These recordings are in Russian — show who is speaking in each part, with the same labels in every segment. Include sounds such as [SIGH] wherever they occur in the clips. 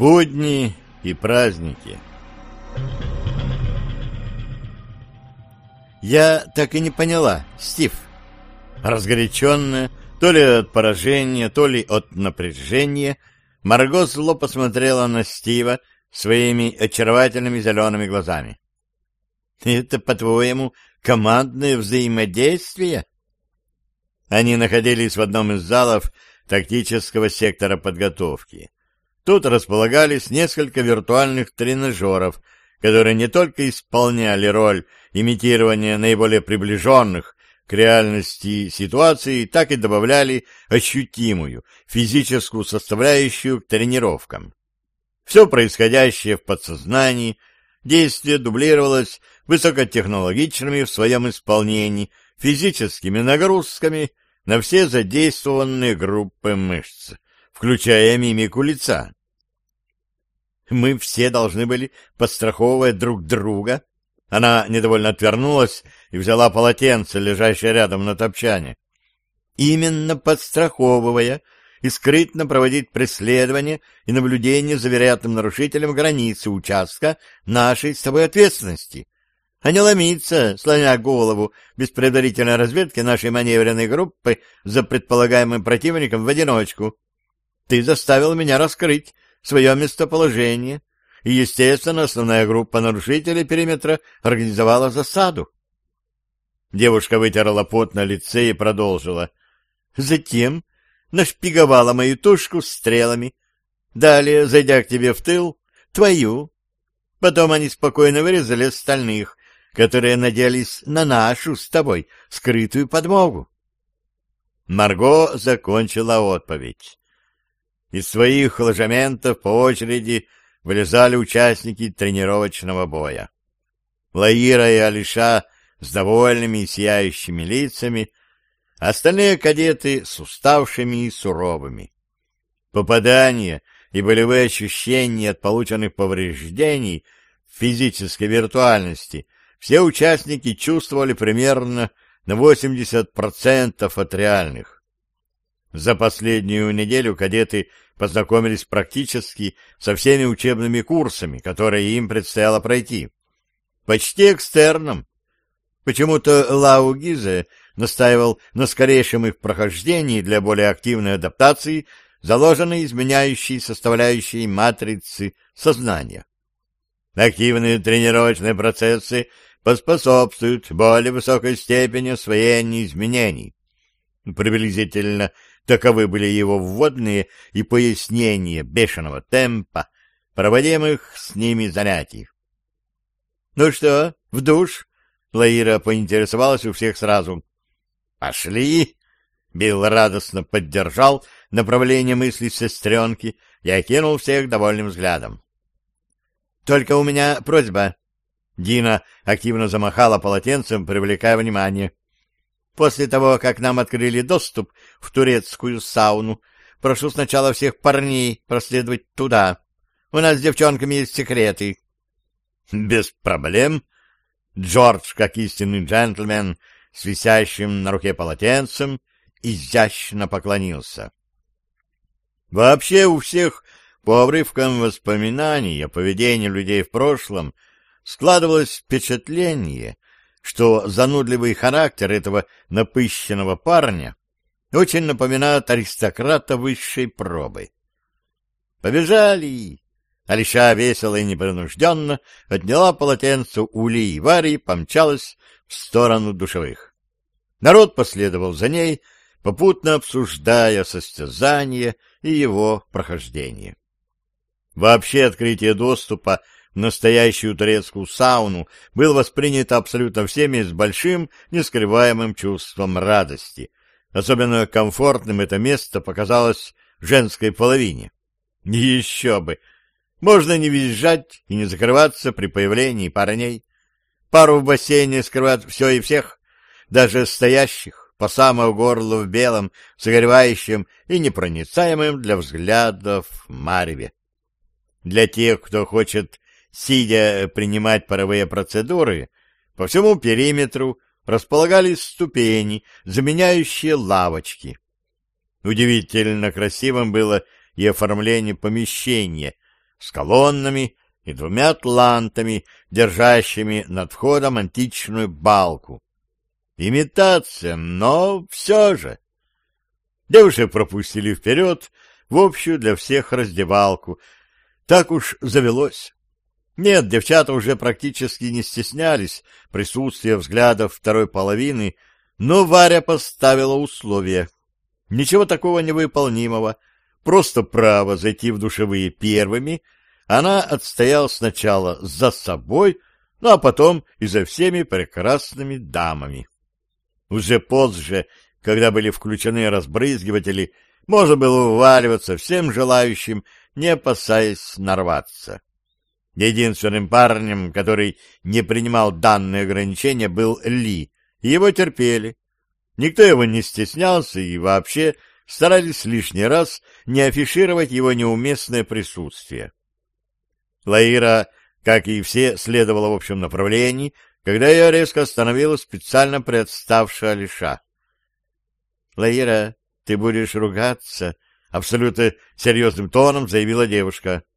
Speaker 1: Будни и праздники Я так и не поняла, Стив. Разгоряченная, то ли от поражения, то ли от напряжения, Марго зло посмотрела на Стива своими очаровательными зелеными глазами. — Это, по-твоему, командное взаимодействие? Они находились в одном из залов тактического сектора подготовки. Тут располагались несколько виртуальных тренажеров, которые не только исполняли роль имитирования наиболее приближенных к реальности ситуации, так и добавляли ощутимую физическую составляющую к тренировкам. Все происходящее в подсознании, действие дублировалось высокотехнологичными в своем исполнении физическими нагрузками на все задействованные группы мышц, включая мимику лица. Мы все должны были подстраховывать друг друга. Она недовольно отвернулась и взяла полотенце, лежащее рядом на топчане. Именно подстраховывая и скрытно проводить преследование и наблюдение за вероятным нарушителем границы участка нашей с тобой ответственности, а не ломиться, сломя голову без предварительной разведки нашей маневренной группы за предполагаемым противником в одиночку. Ты заставил меня раскрыть свое местоположение, и, естественно, основная группа нарушителей периметра организовала засаду. Девушка вытерла пот на лице и продолжила. Затем нашпиговала мою тушку стрелами. Далее, зайдя к тебе в тыл, твою. Потом они спокойно вырезали остальных, которые надеялись на нашу с тобой скрытую подмогу. Марго закончила отповедь. Из своих ложементов по очереди вылезали участники тренировочного боя. Лаира и Алиша с довольными и сияющими лицами, остальные кадеты с уставшими и суровыми. Попадания и болевые ощущения от полученных повреждений в физической виртуальности все участники чувствовали примерно на 80% от реальных. За последнюю неделю кадеты познакомились практически со всеми учебными курсами, которые им предстояло пройти. Почти экстерном. Почему-то Лау Гизе настаивал на скорейшем их прохождении для более активной адаптации заложенной изменяющей составляющей матрицы сознания. Активные тренировочные процессы поспособствуют более высокой степени освоения изменений. Приблизительно Таковы были его вводные и пояснения бешеного темпа, проводимых с ними занятий. — Ну что, в душ? — Лаира поинтересовалась у всех сразу. — Пошли! — Билл радостно поддержал направление мысли сестренки и окинул всех довольным взглядом. — Только у меня просьба. Дина активно замахала полотенцем, привлекая внимание. После того, как нам открыли доступ в турецкую сауну, прошу сначала всех парней проследовать туда. У нас с девчонками есть секреты. — Без проблем. Джордж, как истинный джентльмен, с висящим на руке полотенцем, изящно поклонился. Вообще у всех по обрывкам воспоминаний о поведении людей в прошлом складывалось впечатление, что занудливый характер этого напыщенного парня очень напоминает аристократа высшей пробы. «Побежали!» Алиша весело и непринужденно отняла полотенце Ули и Вари и помчалась в сторону душевых. Народ последовал за ней, попутно обсуждая состязание и его прохождение. Вообще открытие доступа настоящую турецкую сауну был воспринят абсолютно всеми с большим, нескрываемым чувством радости. Особенно комфортным это место показалось женской половине. [LAUGHS] Еще бы! Можно не визжать и не закрываться при появлении парней. Пару в бассейне скрывают все и всех, даже стоящих по самое горло в белом, согревающем и непроницаемым для взглядов мареве. Для тех, кто хочет, сидя, принимать паровые процедуры, по всему периметру располагались ступени, заменяющие лавочки. Удивительно красивым было и оформление помещения с колоннами и двумя атлантами, держащими над входом античную балку. Имитация, но все же. Девушек пропустили вперед в общую для всех раздевалку. Так уж завелось. Нет, девчата уже практически не стеснялись присутствия взглядов второй половины, но Варя поставила условие. Ничего такого невыполнимого, просто право зайти в душевые первыми она отстояла сначала за собой, ну а потом и за всеми прекрасными дамами. Уже позже, когда были включены разбрызгиватели, можно было уваливаться всем желающим, не опасаясь нарваться. Единственным парнем, который не принимал данные ограничения, был Ли, его терпели. Никто его не стеснялся и вообще старались лишний раз не афишировать его неуместное присутствие. Лаира, как и все, следовала в общем направлении, когда ее резко остановила специально представшая Алиша. — Лаира, ты будешь ругаться? — абсолютно серьезным тоном заявила девушка. —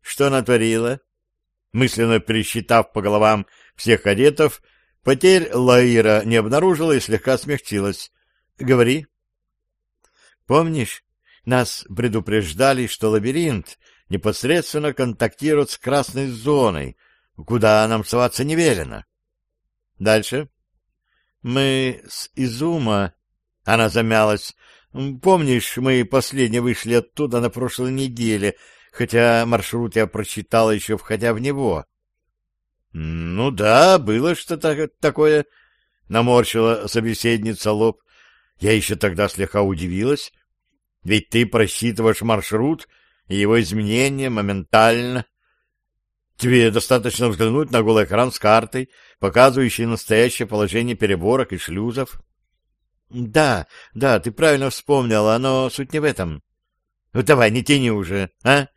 Speaker 1: Что натворила? Мысленно пересчитав по головам всех кадетов, потерь Лаира не обнаружила и слегка смягчилась. — Говори. — Помнишь, нас предупреждали, что лабиринт непосредственно контактирует с красной зоной — куда нам соваться не велено. Дальше. Мы с Изума... Она замялась. Помнишь, мы последние вышли оттуда на прошлой неделе, хотя маршрут я прочитала еще входя в него. — Ну да, было что-то такое, — наморщила собеседница лоб. Я еще тогда слегка удивилась. Ведь ты просчитываешь маршрут и его изменения моментально. Тебе достаточно взглянуть на голый экран с картой, показывающей настоящее положение переборок и шлюзов. — Да, да, ты правильно вспомнила, но суть не в этом. Ну, — Давай, не тяни уже, а?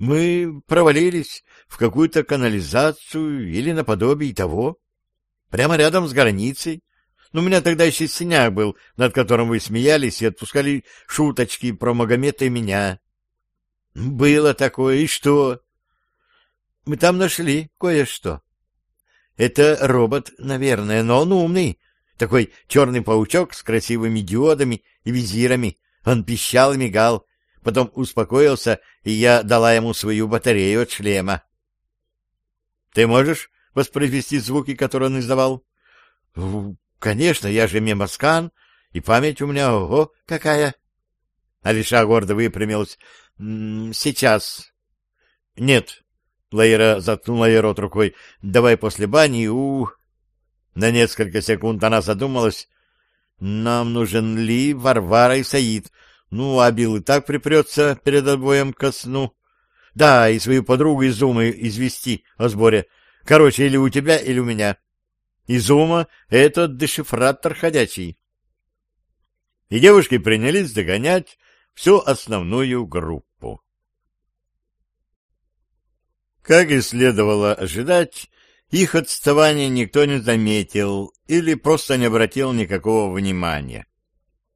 Speaker 1: Мы провалились в какую-то канализацию или наподобие того. Прямо рядом с границей. Но ну, у меня тогда еще синяк был, над которым вы смеялись и отпускали шуточки про Магомета и меня. — Было такое, и что? Мы там нашли кое-что. Это робот, наверное, но он умный. Такой черный паучок с красивыми диодами и визирами. Он пищал и мигал. Потом успокоился, и я дала ему свою батарею от шлема. — Ты можешь воспроизвести звуки, которые он издавал? — Конечно, я же мемоскан, и память у меня, ого, какая! Алиша гордо выпрямилась. — Сейчас. — Нет, Лейра заткнула ей рот рукой. «Давай после бани, у...» На несколько секунд она задумалась. «Нам нужен Ли, Варвара и Саид. Ну, а Билл и так припрется перед отбоем ко сну. Да, и свою подругу из извести о сборе. Короче, или у тебя, или у меня. Изума — это дешифратор ходячий». И девушки принялись догонять всю основную группу. Как и следовало ожидать, их отставание никто не заметил или просто не обратил никакого внимания.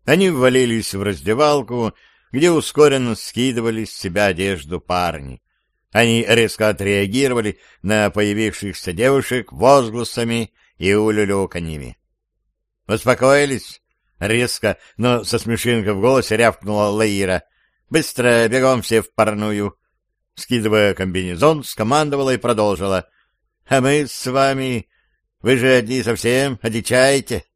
Speaker 1: Они ввалились в раздевалку, где ускоренно скидывали с себя одежду парни. Они резко отреагировали на появившихся девушек возгласами и улюлюканьями. «Успокоились?» — резко, но со смешинкой в голосе рявкнула Лаира. «Быстро, бегом все в парную. Скидывая комбинезон, скомандовала и продолжила. — А мы с вами... Вы же одни совсем одичаете. —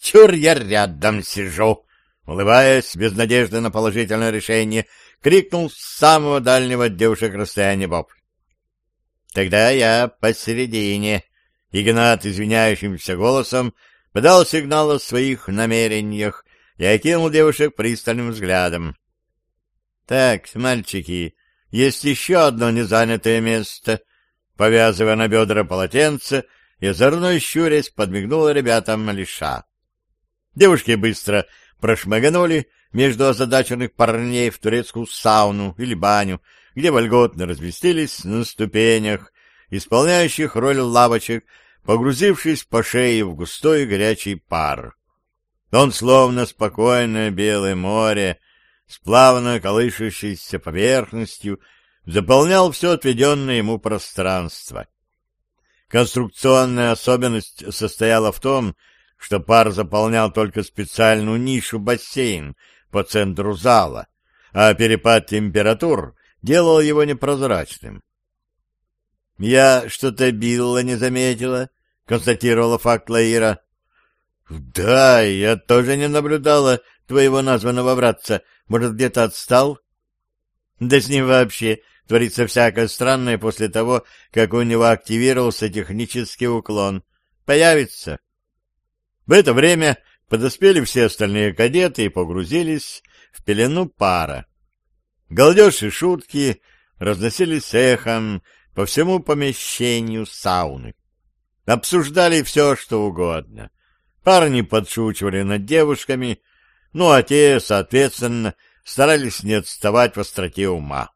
Speaker 1: Чур я рядом сижу! — улыбаясь, без надежды на положительное решение, крикнул с самого дальнего девушек расстояния Боб. Тогда я посередине. Игнат извиняющимся голосом подал сигнал о своих намерениях и окинул девушек пристальным взглядом. — Так, мальчики, есть еще одно незанятое место. Повязывая на бедра полотенце, и озорной щурясь подмигнула ребятам Лиша. Девушки быстро прошмыганули между озадаченных парней в турецкую сауну или баню, где вольготно разместились на ступенях, исполняющих роль лавочек, погрузившись по шее в густой горячий пар. Он, словно спокойное белое море, с плавно колышущейся поверхностью, заполнял все отведенное ему пространство. Конструкционная особенность состояла в том, что пар заполнял только специальную нишу бассейн по центру зала, а перепад температур делал его непрозрачным. — Я что-то Билла не заметила, — констатировала факт Лаира. — Да, я тоже не наблюдала твоего названного братца. Может, где-то отстал? — Да с ним вообще творится всякое странное после того, как у него активировался технический уклон. Появится. В это время подоспели все остальные кадеты и погрузились в пелену пара. Галдеж и шутки разносились эхом по всему помещению сауны. Обсуждали все, что угодно. Парни подшучивали над девушками, ну а те, соответственно, старались не отставать в остроте ума.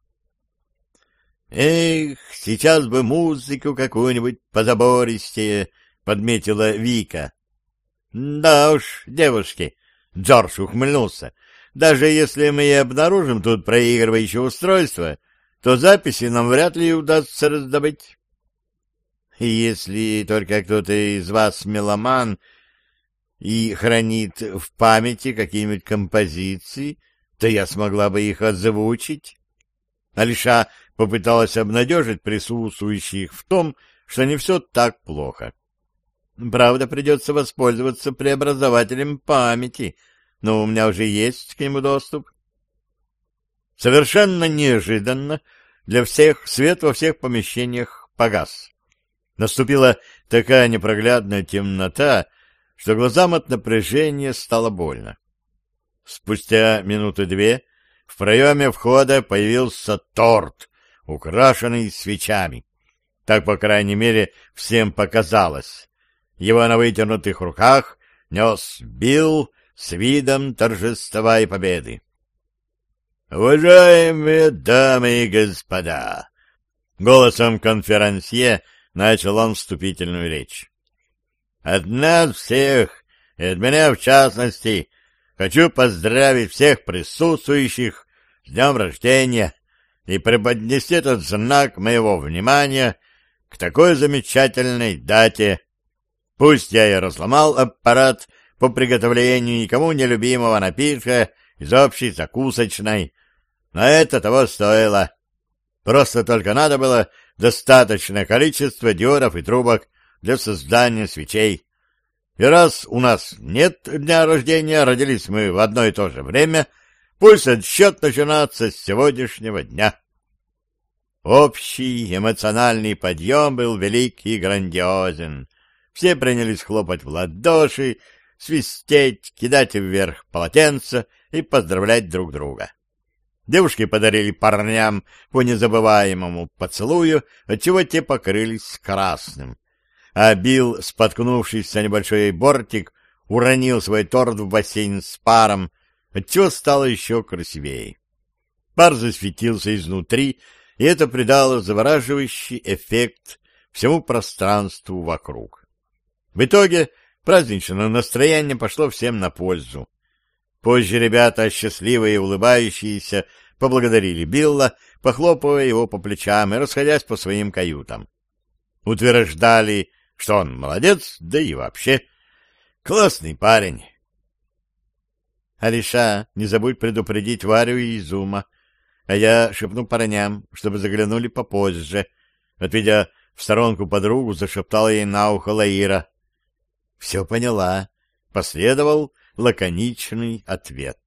Speaker 1: «Эх, сейчас бы музыку какую-нибудь позабористее», — подметила Вика. «Да уж, девушки», — Джордж ухмыльнулся, — «даже если мы и обнаружим тут проигрывающее устройство, то записи нам вряд ли удастся раздобыть». «Если только кто-то из вас меломан и хранит в памяти какие-нибудь композиции, то я смогла бы их озвучить». Алиша попыталась обнадежить присутствующих в том, что не все так плохо. Правда, придется воспользоваться преобразователем памяти, но у меня уже есть к нему доступ. Совершенно неожиданно для всех свет во всех помещениях погас. Наступила такая непроглядная темнота, что глазам от напряжения стало больно. Спустя минуты две в проеме входа появился торт, украшенный свечами. Так, по крайней мере, всем показалось. Его на вытянутых руках нес Билл с видом торжества и победы. «Уважаемые дамы и господа!» Голосом конферансье начал он вступительную речь. «От нас всех, и от меня в частности, хочу поздравить всех присутствующих с днем рождения и преподнести этот знак моего внимания к такой замечательной дате. Пусть я и разломал аппарат по приготовлению никому нелюбимого напитка из общей закусочной, но это того стоило. Просто только надо было достаточное количество диодов и трубок для создания свечей. И раз у нас нет дня рождения, родились мы в одно и то же время — Пусть отсчет начинается с сегодняшнего дня. Общий эмоциональный подъем был велик и грандиозен. Все принялись хлопать в ладоши, свистеть, кидать вверх полотенца и поздравлять друг друга. Девушки подарили парням по незабываемому поцелую, отчего те покрылись красным. А Билл, споткнувшись о небольшой бортик, уронил свой торт в бассейн с паром, отчего стало еще красивее. Пар засветился изнутри, и это придало завораживающий эффект всему пространству вокруг. В итоге праздничное настроение пошло всем на пользу. Позже ребята, счастливые и улыбающиеся, поблагодарили Билла, похлопывая его по плечам и расходясь по своим каютам. Утверждали, что он молодец, да и вообще классный парень. Алиша, не забудь предупредить Варю и Изума. А я шепну парням, чтобы заглянули попозже. Отведя в сторонку подругу, зашептала ей на ухо Лаира. — Все поняла. Последовал лаконичный ответ.